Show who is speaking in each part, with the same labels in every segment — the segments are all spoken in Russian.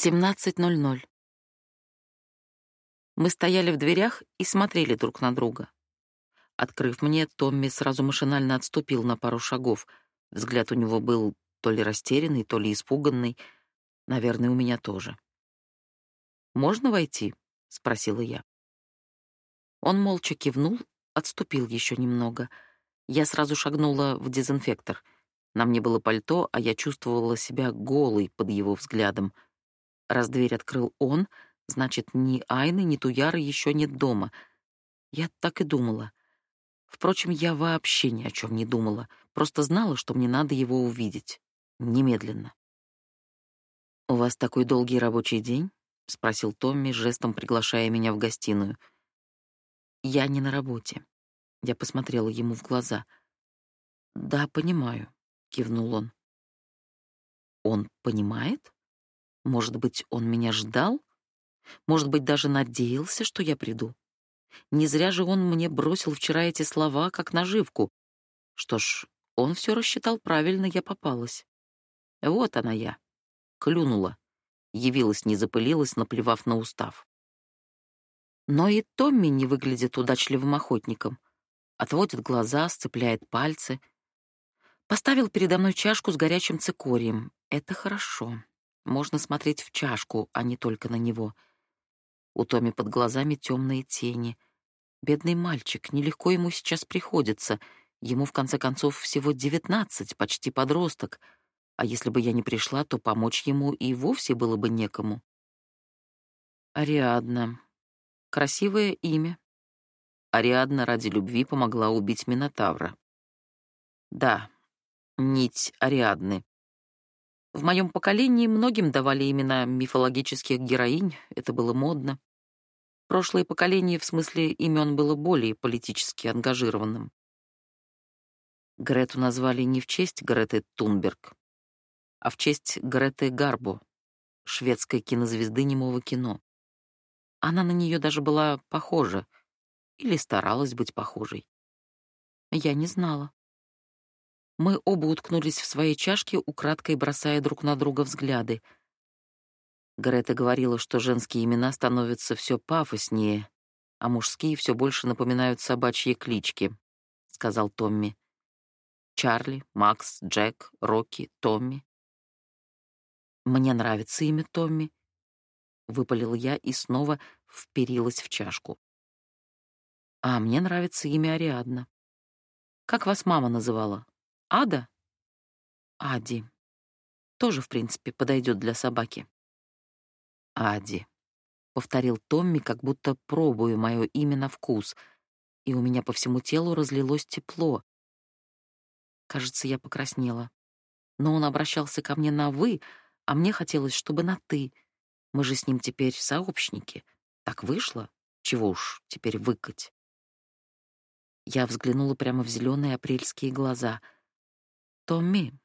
Speaker 1: 17.00. Мы стояли в дверях и смотрели друг на друга. Открыв мне, Томми сразу машинально отступил на пару шагов. Взгляд у него был то ли растерянный, то ли испуганный. Наверное, у меня тоже. «Можно войти?» — спросила я. Он молча кивнул, отступил еще немного. Я сразу шагнула в дезинфектор. На мне было пальто, а я чувствовала себя голой под его взглядом — Раз дверь открыл он, значит, ни Айны, ни Туяры еще нет дома. Я так и думала. Впрочем, я вообще ни о чем не думала, просто знала, что мне надо его увидеть. Немедленно. «У вас такой долгий рабочий день?» — спросил Томми, жестом приглашая меня в гостиную. «Я не на работе». Я посмотрела ему в глаза. «Да, понимаю», — кивнул он. «Он понимает?» Может быть, он меня ждал? Может быть, даже надеялся, что я приду? Не зря же он мне бросил вчера эти слова, как наживку. Что ж, он все рассчитал правильно, я попалась. Вот она я. Клюнула. Явилась, не запылилась, наплевав на устав. Но и Томми не выглядит удачливым охотником. Отводит глаза, сцепляет пальцы. Поставил передо мной чашку с горячим цикорием. Это хорошо. Можно смотреть в чашку, а не только на него. У Томи под глазами темные тени. Бедный мальчик, нелегко ему сейчас приходится. Ему, в конце концов, всего девятнадцать, почти подросток. А если бы я не пришла, то помочь ему и вовсе было бы некому. Ариадна. Красивое имя. Ариадна ради любви помогла убить Минотавра. Да, нить Ариадны. В моем поколении многим давали имена мифологических героинь, это было модно. Прошлое поколение в смысле имен было более политически ангажированным. Грету назвали не в честь Греты Тунберг, а в честь Греты Гарбо, шведской кинозвезды немого кино. Она на нее даже была похожа или старалась быть похожей. Я не знала. Мы оба уткнулись в свои чашки, украдкой бросая друг на друга взгляды. Грета говорила, что женские имена становятся все пафоснее, а мужские все больше напоминают собачьи клички, — сказал Томми. Чарли, Макс, Джек, Рокки, Томми. «Мне нравится имя Томми», — выпалил я и снова вперилась в чашку. «А мне нравится имя Ариадна. Как вас мама называла? Ада? Ади. Тоже, в принципе, подойдет для собаки. Ади. Повторил Томми, как будто пробуя мое имя на вкус, и у меня по всему телу разлилось тепло. Кажется, я покраснела. Но он обращался ко мне на «вы», а мне хотелось, чтобы на «ты». Мы же с ним теперь сообщники. Так вышло. Чего уж теперь выкать. Я взглянула прямо в зеленые апрельские глаза — Томми,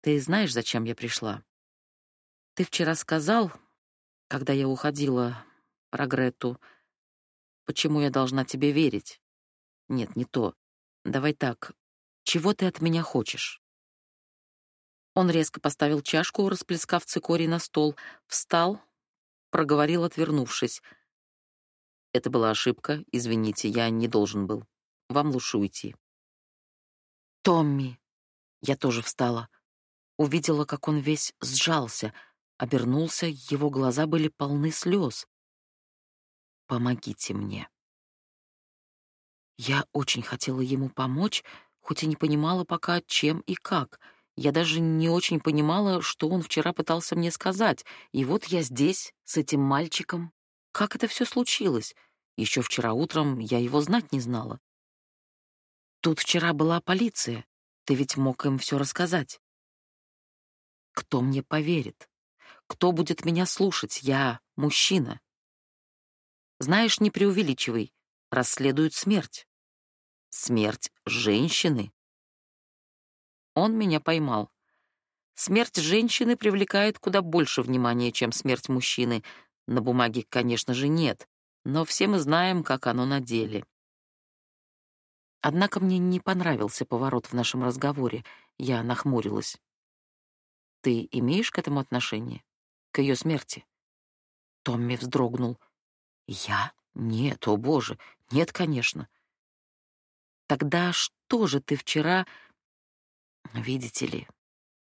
Speaker 1: ты знаешь, зачем я пришла? Ты вчера сказал, когда я уходила про Грету, почему я должна тебе верить? Нет, не то. Давай так. Чего ты от меня хочешь? Он резко поставил чашку, расплескав цикорий на стол, встал, проговорил, отвернувшись. Это была ошибка, извините, я не должен был. Вам лучше уйти. Томми, я тоже встала. Увидела, как он весь сжался, обернулся, его глаза были полны слез. «Помогите мне». Я очень хотела ему помочь, хоть и не понимала пока, чем и как. Я даже не очень понимала, что он вчера пытался мне сказать. И вот я здесь, с этим мальчиком. Как это все случилось? Еще вчера утром я его знать не знала. Тут вчера была полиция. Ты ведь мог им все рассказать. Кто мне поверит? Кто будет меня слушать? Я мужчина. Знаешь, не преувеличивай. Расследуют смерть. Смерть женщины. Он меня поймал. Смерть женщины привлекает куда больше внимания, чем смерть мужчины. На бумаге, конечно же, нет, но все мы знаем, как оно на деле. Однако мне не понравился поворот в нашем разговоре. Я нахмурилась. Ты имеешь к этому отношение? к ее смерти. Томми вздрогнул. Я? Нет, о боже, нет, конечно. Тогда что же ты вчера... Видите ли,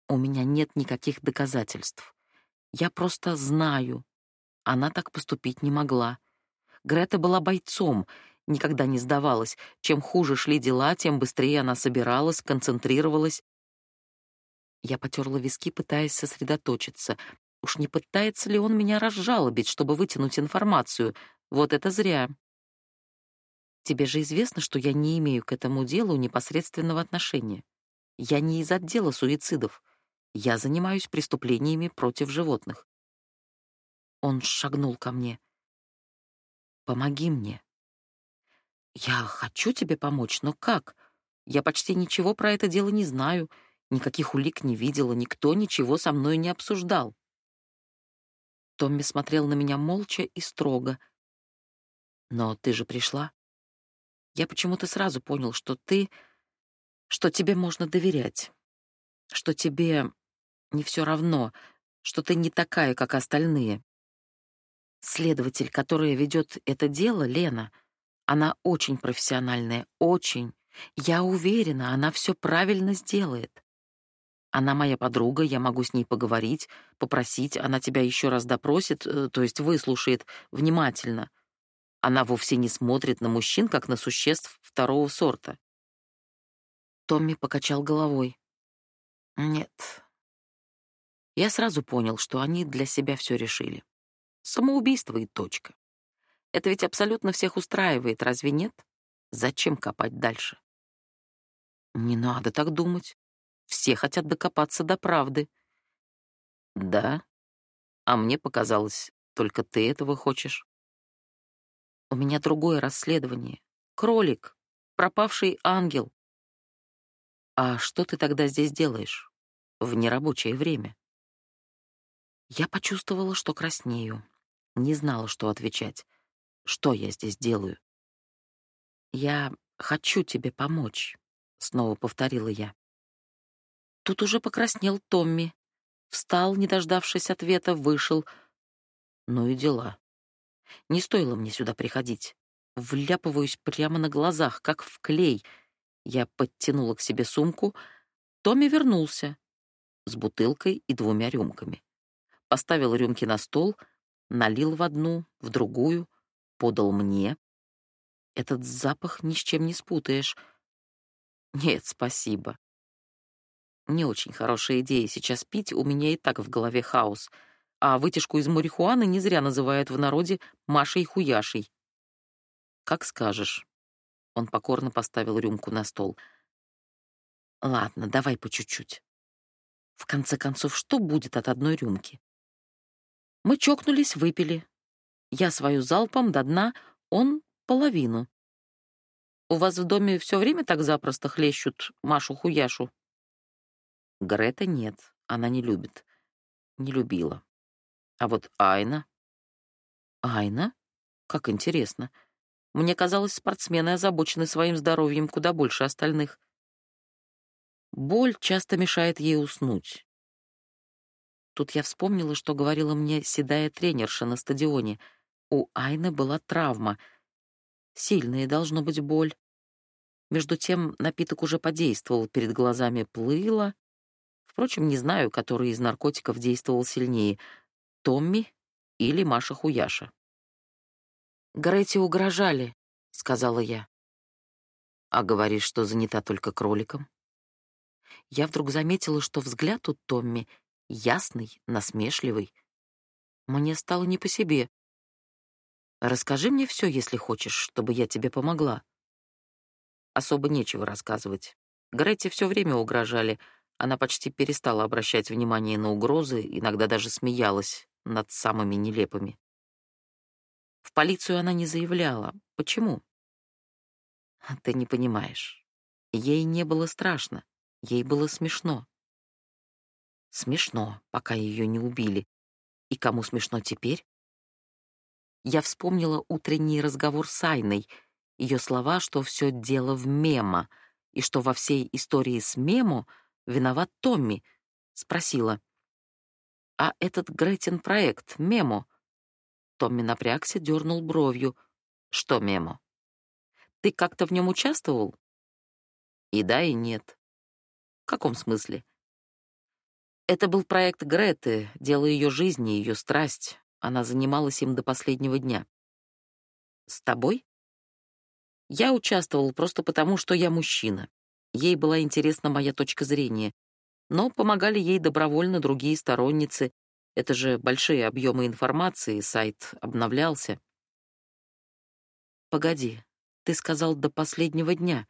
Speaker 1: у меня нет никаких доказательств. Я просто знаю. Она так поступить не могла. Грета была бойцом, никогда не сдавалась. Чем хуже шли дела, тем быстрее она собиралась, концентрировалась. Я потерла виски, пытаясь сосредоточиться. Уж не пытается ли он меня разжалобить, чтобы вытянуть информацию? Вот это зря. Тебе же известно, что я не имею к этому делу непосредственного отношения. Я не из отдела суицидов. Я занимаюсь преступлениями против животных. Он шагнул ко мне. Помоги мне. Я хочу тебе помочь, но как? Я почти ничего про это дело не знаю, никаких улик не видела, никто ничего со мной не обсуждал. Томми смотрел на меня молча и строго. Но ты же пришла. Я почему-то сразу понял, что ты... что тебе можно доверять. Что тебе не все равно, что ты не такая, как остальные. Следователь, которая ведет это дело, Лена, она очень профессиональная, очень. Я уверена, она все правильно сделает. Она моя подруга, я могу с ней поговорить, попросить, она тебя еще раз допросит, э, то есть выслушает внимательно. Она вовсе не смотрит на мужчин, как на существ второго сорта. Томми покачал головой. Нет. Я сразу понял, что они для себя все решили. Самоубийство и точка. Это ведь абсолютно всех устраивает, разве нет? Зачем копать дальше? Не надо так думать. Все хотят докопаться до правды. Да, а мне показалось, только ты этого хочешь. У меня другое расследование. Кролик, пропавший ангел. А что ты тогда здесь делаешь? В нерабочее время. Я почувствовала, что краснею. Не знала, что отвечать. Что я здесь делаю? Я хочу тебе помочь, снова повторила я. Тут уже покраснел Томми. Встал, не дождавшись ответа, вышел. Ну и дела. Не стоило мне сюда приходить. Вляпываюсь прямо на глазах, как в клей. Я подтянула к себе сумку. Томми вернулся с бутылкой и двумя рюмками. Поставил рюмки на стол, налил в одну, в другую, подал мне. Этот запах ни с чем не спутаешь. Нет, спасибо. Не очень хорошая идея сейчас пить, у меня и так в голове хаос — а вытяжку из марихуаны не зря называют в народе Машей Хуяшей. Как скажешь. Он покорно поставил рюмку на стол. Ладно, давай по чуть-чуть. В конце концов, что будет от одной рюмки? Мы чокнулись, выпили. Я свою залпом до дна, он половину. У вас в доме все время так запросто хлещут Машу-хуяшу? Грета нет, она не любит. Не любила. А вот Айна... Айна? Как интересно. Мне казалось, спортсмены озабочены своим здоровьем куда больше остальных. Боль часто мешает ей уснуть. Тут я вспомнила, что говорила мне седая тренерша на стадионе. У Айны была травма. Сильная должно быть боль. Между тем напиток уже подействовал, перед глазами плыло. Впрочем, не знаю, который из наркотиков действовал сильнее — Томми или Маша Хуяша. «Гретти угрожали», — сказала я. «А говоришь, что занята только кроликом?» Я вдруг заметила, что взгляд у Томми ясный, насмешливый. Мне стало не по себе. «Расскажи мне все, если хочешь, чтобы я тебе помогла». Особо нечего рассказывать. Гретти все время угрожали. Она почти перестала обращать внимание на угрозы, иногда даже смеялась, над самыми нелепыми. В полицию она не заявляла. Почему? Ты не понимаешь. Ей не было страшно, ей было смешно. Смешно, пока ее не убили. И кому смешно теперь? Я вспомнила утренний разговор с Айной, ее слова, что все дело в Мемо, и что во всей истории с Мемо виноват Томми. Спросила: А этот Гретин проект, Мемо. Томми напрягся, дернул бровью. Что Мемо? Ты как-то в нем участвовал? И да, и нет. В каком смысле? Это был проект Греты, дело ее жизни, ее страсть. Она занималась им до последнего дня. С тобой? Я участвовал просто потому, что я мужчина. Ей была интересна моя точка зрения, но помогали ей добровольно другие сторонницы. Это же большие объемы информации, сайт обновлялся. Погоди, ты сказал до последнего дня.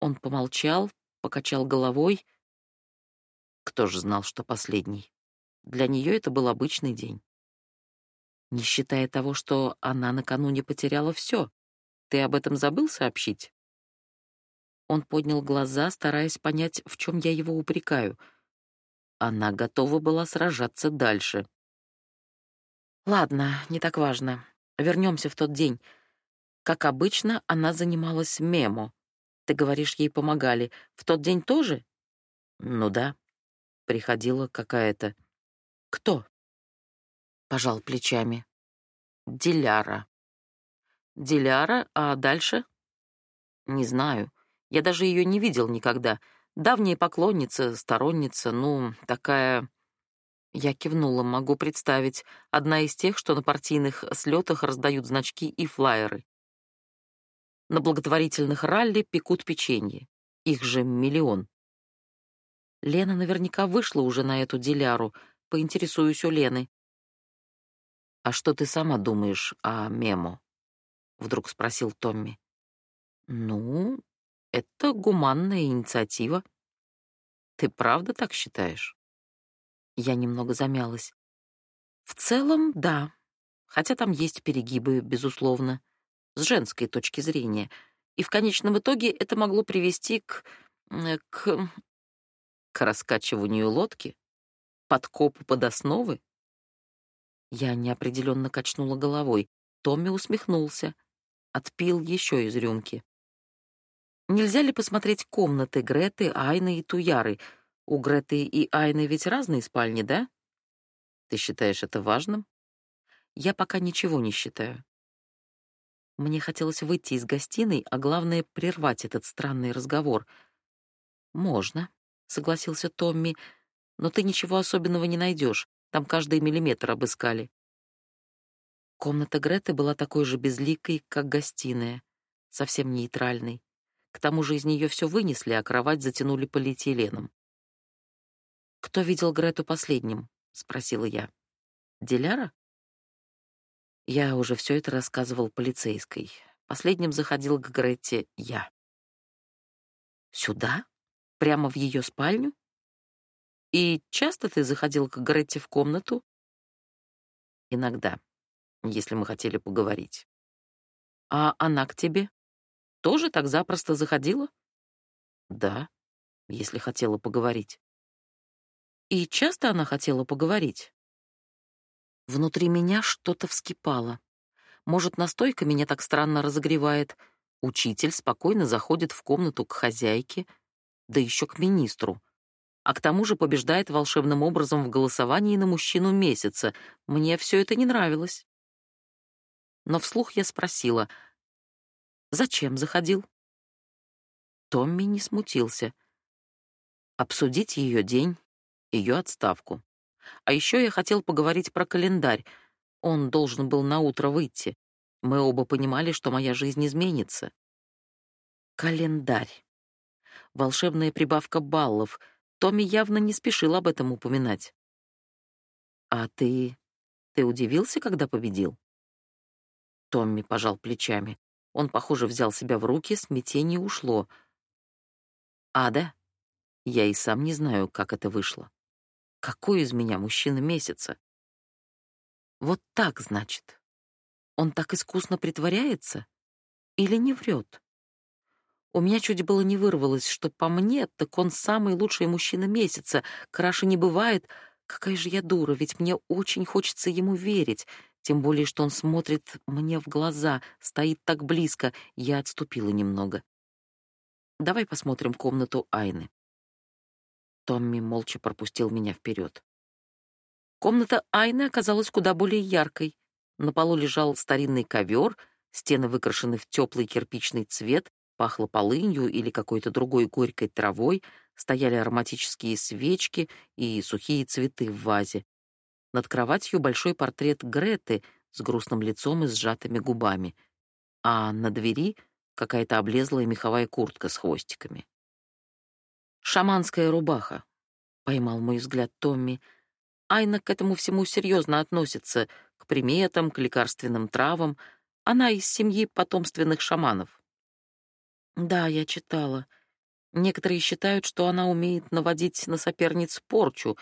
Speaker 1: Он помолчал, покачал головой. Кто же знал, что последний? Для нее это был обычный день. Не считая того, что она накануне потеряла все. Ты об этом забыл сообщить? Он поднял глаза, стараясь понять, в чем я его упрекаю. Она готова была сражаться дальше. Ладно, не так важно. Вернемся в тот день. Как обычно, она занималась мемо. Ты говоришь, ей помогали. В тот день тоже? Ну да. Приходила какая-то. Кто? Пожал плечами. Диляра. Диляра, а дальше? Не знаю. Я даже ее не видел никогда. Давняя поклонница, сторонница, ну, такая... Я кивнула, могу представить. Одна из тех, что на партийных слетах раздают значки и флаеры. На благотворительных ралли пекут печенье. Их же миллион. Лена наверняка вышла уже на эту диляру. Поинтересуюсь у Лены. «А что ты сама думаешь о Мемо?» — вдруг спросил Томми. «Ну, это гуманная инициатива. Ты правда так считаешь? Я немного замялась. В целом, да. Хотя там есть перегибы, безусловно, с женской точки зрения. И в конечном итоге это могло привести к... Э, к... к раскачиванию лодки, подкопу под основы. Я неопределенно качнула головой. Томми усмехнулся, отпил еще из рюмки. Нельзя ли посмотреть комнаты Греты, Айны и Туяры? У Греты и Айны ведь разные спальни, да? Ты считаешь это важным? Я пока ничего не считаю. Мне хотелось выйти из гостиной, а главное — прервать этот странный разговор. «Можно», — согласился Томми, — «но ты ничего особенного не найдешь. Там каждый миллиметр обыскали». Комната Греты была такой же безликой, как гостиная, совсем нейтральной. К тому же из нее все вынесли, а кровать затянули полиэтиленом. «Кто видел Грету последним?» — спросила я. «Диляра?» Я уже все это рассказывал полицейской. Последним заходил к Гретте я. «Сюда? Прямо в ее спальню? И часто ты заходил к Гретте в комнату?» «Иногда, если мы хотели поговорить». «А она к тебе?» Тоже так запросто заходила? Да, если хотела поговорить. И часто она хотела поговорить? Внутри меня что-то вскипало. Может, настойка меня так странно разогревает. Учитель спокойно заходит в комнату к хозяйке, да еще к министру. А к тому же побеждает волшебным образом в голосовании на мужчину месяца. Мне все это не нравилось. Но вслух я спросила, Зачем заходил? Томми не смутился. Обсудить ее день, ее отставку. А еще я хотел поговорить про календарь. Он должен был на утро выйти. Мы оба понимали, что моя жизнь изменится. Календарь. Волшебная прибавка баллов. Томми явно не спешил об этом упоминать. А ты... ты удивился, когда победил? Томми пожал плечами. Он, похоже, взял себя в руки, смятение ушло. Ада? Я и сам не знаю, как это вышло. Какой из меня мужчина месяца? Вот так, значит. Он так искусно притворяется? Или не врет? У меня чуть было не вырвалось, что по мне, так он самый лучший мужчина месяца. Краше не бывает. Какая же я дура, ведь мне очень хочется ему верить. Тем более, что он смотрит мне в глаза, стоит так близко. Я отступила немного. Давай посмотрим комнату Айны. Томми молча пропустил меня вперед. Комната Айны оказалась куда более яркой. На полу лежал старинный ковер, стены выкрашены в теплый кирпичный цвет, пахло полынью или какой-то другой горькой травой, стояли ароматические свечки и сухие цветы в вазе. Над кроватью большой портрет Греты с грустным лицом и сжатыми губами, а на двери какая-то облезлая меховая куртка с хвостиками. «Шаманская рубаха», — поймал мой взгляд Томми. Айна к этому всему серьезно относится, к приметам, к лекарственным травам. Она из семьи потомственных шаманов. Да, я читала. Некоторые считают, что она умеет наводить на соперниц порчу.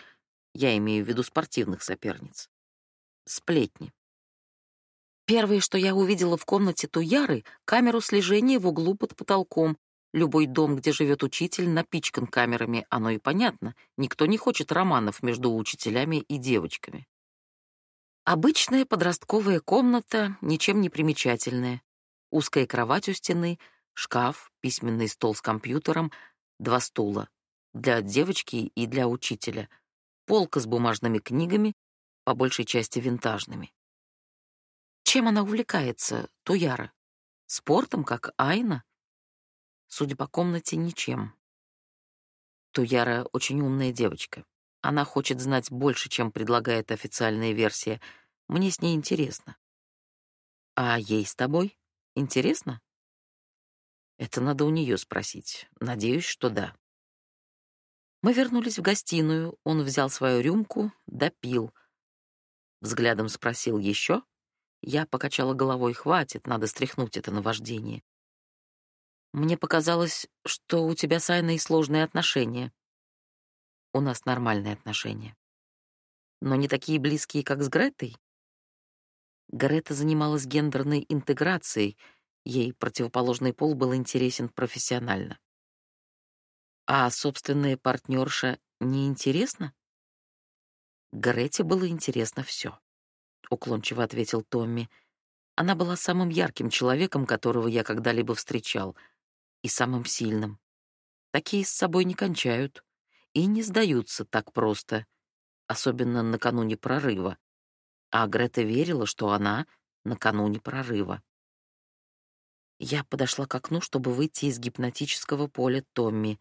Speaker 1: Я имею в виду спортивных соперниц. Сплетни. Первое, что я увидела в комнате Туяры, камеру слежения в углу под потолком. Любой дом, где живет учитель, напичкан камерами, оно и понятно. Никто не хочет романов между учителями и девочками. Обычная подростковая комната, ничем не примечательная. Узкая кровать у стены, шкаф, письменный стол с компьютером, два стула для девочки и для учителя, полка с бумажными книгами, по большей части винтажными. Чем она увлекается, Туяра? Спортом, как Айна? Судя по комнате, ничем. Туяра очень умная девочка. Она хочет знать больше, чем предлагает официальная версия. Мне с ней интересно. А ей с тобой интересно? Это надо у нее спросить. Надеюсь, что да. Мы вернулись в гостиную. Он взял свою рюмку, допил. Взглядом спросил еще. Я покачала головой. Хватит, надо стряхнуть это наваждение. Мне показалось, что у тебя с Айной сложные отношения. У нас нормальные отношения. Но не такие близкие, как с Гретой. Грета занималась гендерной интеграцией — Ей противоположный пол был интересен профессионально. А собственная партнерша не интересна? Грете было интересно все. Уклончиво ответил Томми. Она была самым ярким человеком, которого я когда-либо встречал, и самым сильным. Такие с собой не кончают и не сдаются так просто, особенно накануне прорыва. А Грета верила, что она накануне прорыва. Я подошла к окну, чтобы выйти из гипнотического поля Томми.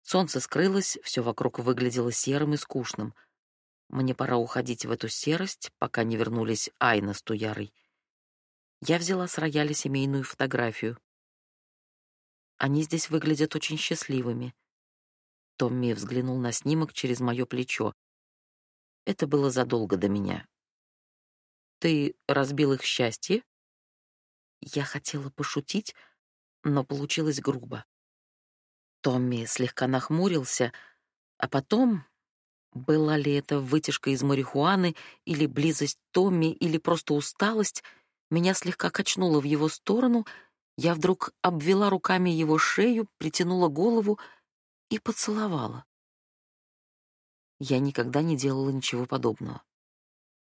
Speaker 1: Солнце скрылось, все вокруг выглядело серым и скучным. Мне пора уходить в эту серость, пока не вернулись Айна с Туярой. Я взяла с рояля семейную фотографию. Они здесь выглядят очень счастливыми. Томми взглянул на снимок через мое плечо. Это было задолго до меня. Ты разбил их счастье? Я хотела пошутить, но получилось грубо. Томми слегка нахмурился, а потом, была ли это вытяжка из марихуаны или близость Томми, или просто усталость, меня слегка качнуло в его сторону, я вдруг обвела руками его шею, притянула голову и поцеловала. Я никогда не делала ничего подобного.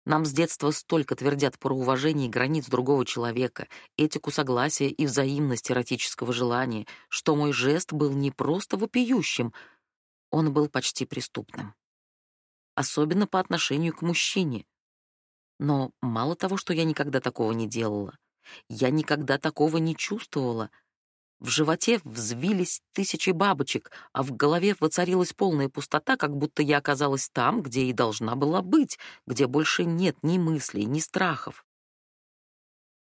Speaker 1: Нам с детства столько твердят про уважение границ другого человека, этику согласия и взаимность эротического желания, что мой жест был не просто вопиющим, он был почти преступным. Особенно по отношению к мужчине. Но мало того, что я никогда такого не делала, я никогда такого не чувствовала — в животе взвились тысячи бабочек, а в голове воцарилась полная пустота, как будто я оказалась там, где и должна была быть, где больше нет ни мыслей, ни страхов.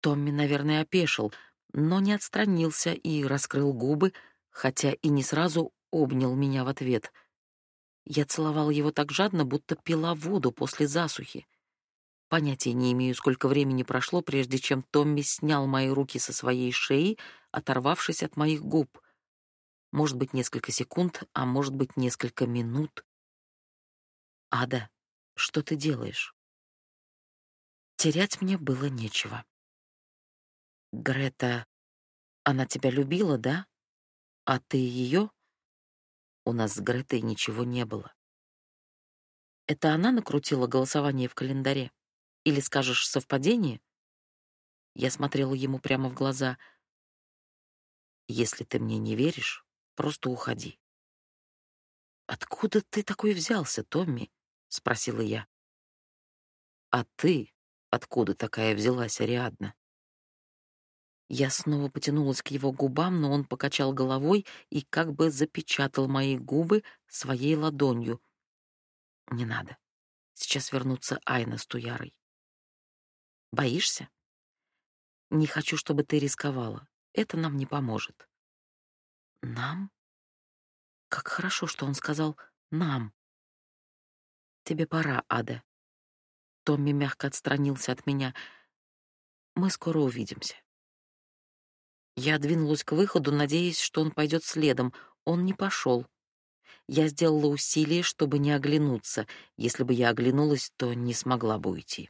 Speaker 1: Томми, наверное, опешил, но не отстранился и раскрыл губы, хотя и не сразу обнял меня в ответ. Я целовала его так жадно, будто пила воду после засухи. Понятия не имею, сколько времени прошло, прежде чем Томми снял мои руки со своей шеи, оторвавшись от моих губ. Может быть, несколько секунд, а может быть, несколько минут. «Ада, что ты делаешь?» Терять мне было нечего. «Грета, она тебя любила, да? А ты ее?» У нас с Гретой ничего не было. Это она накрутила голосование в календаре? Или скажешь совпадение? Я смотрела ему прямо в глаза. Если ты мне не веришь, просто уходи. Откуда ты такой взялся, Томми? спросила я. А ты откуда такая взялась, Ариадна? Я снова потянулась к его губам, но он покачал головой и как бы запечатал мои губы своей ладонью. Не надо. Сейчас вернутся Айна с Туярой. Боишься? Не хочу, чтобы ты рисковала. Это нам не поможет. Нам? Как хорошо, что он сказал нам. Тебе пора, Ада. Томми мягко отстранился от меня. Мы скоро увидимся. Я двинулась к выходу, надеясь, что он пойдет следом. Он не пошел. Я сделала усилие, чтобы не оглянуться. Если бы я оглянулась, то не смогла бы уйти.